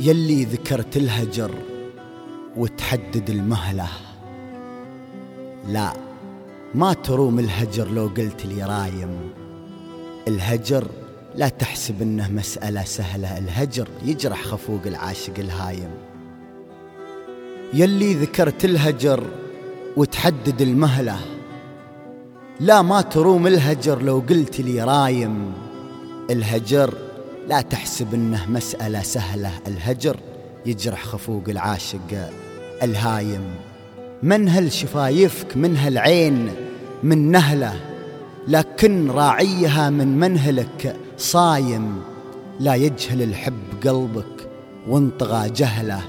يلي ذكرت الهجر وتحدد المهلة. لا ما تروم الهجر لو قلت لي رايم. الهجر لا تحسب إنه مسألة سهلة. الهجر يجرح خفوق العاشق الهايم. يلي ذكرت الهجر وتحدد المهلة. لا ما تروم الهجر لو قلت لي رايم. الهجر لا تحسب إنه مسألة سهلة. الهجر يجرح خفوق العاشق الهايم. من هالشفايفك من هالعين من نهلة لكن راعيها من منهلك صايم. لا يجهل الحب قلبك وانطغى جهله.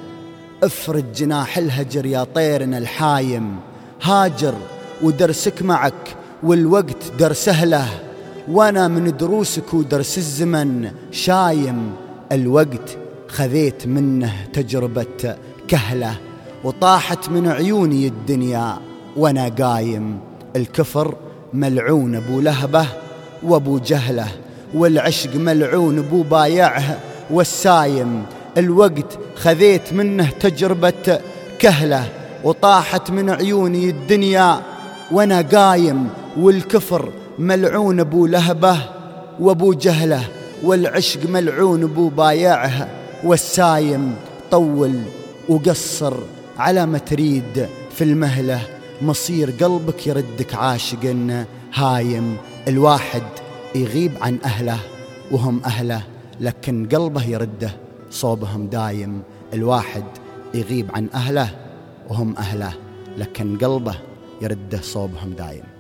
افرد جناح الهجر يا طيرنا الحايم. هاجر ودرسك معك والوقت درسه له وأنا من دروسك ودرس الزمن شايم الوقت خذيت منه تجربة كهلة وطاحت من عيوني الدنيا وأنا قايم. الكفر ملعون أبو لهبة وأبو جهلة والعشق ملعون أبو بايعه والسايم. الوقت خذيت منه تجربة كهلة وطاحت من عيوني الدنيا وأنا قايم. والكفر ملعون أبو لهبة وأبو جهلة والعشق ملعون أبو بايعه والسايم طول وقصر على ما تريد في المهلة. مصير قلبك يردك عاشق هايم. الواحد يغيب عن أهله وهم أهله لكن قلبه يرده صوبهم دايم. الواحد يغيب عن أهله وهم أهله لكن قلبه يرده صوبهم دايم.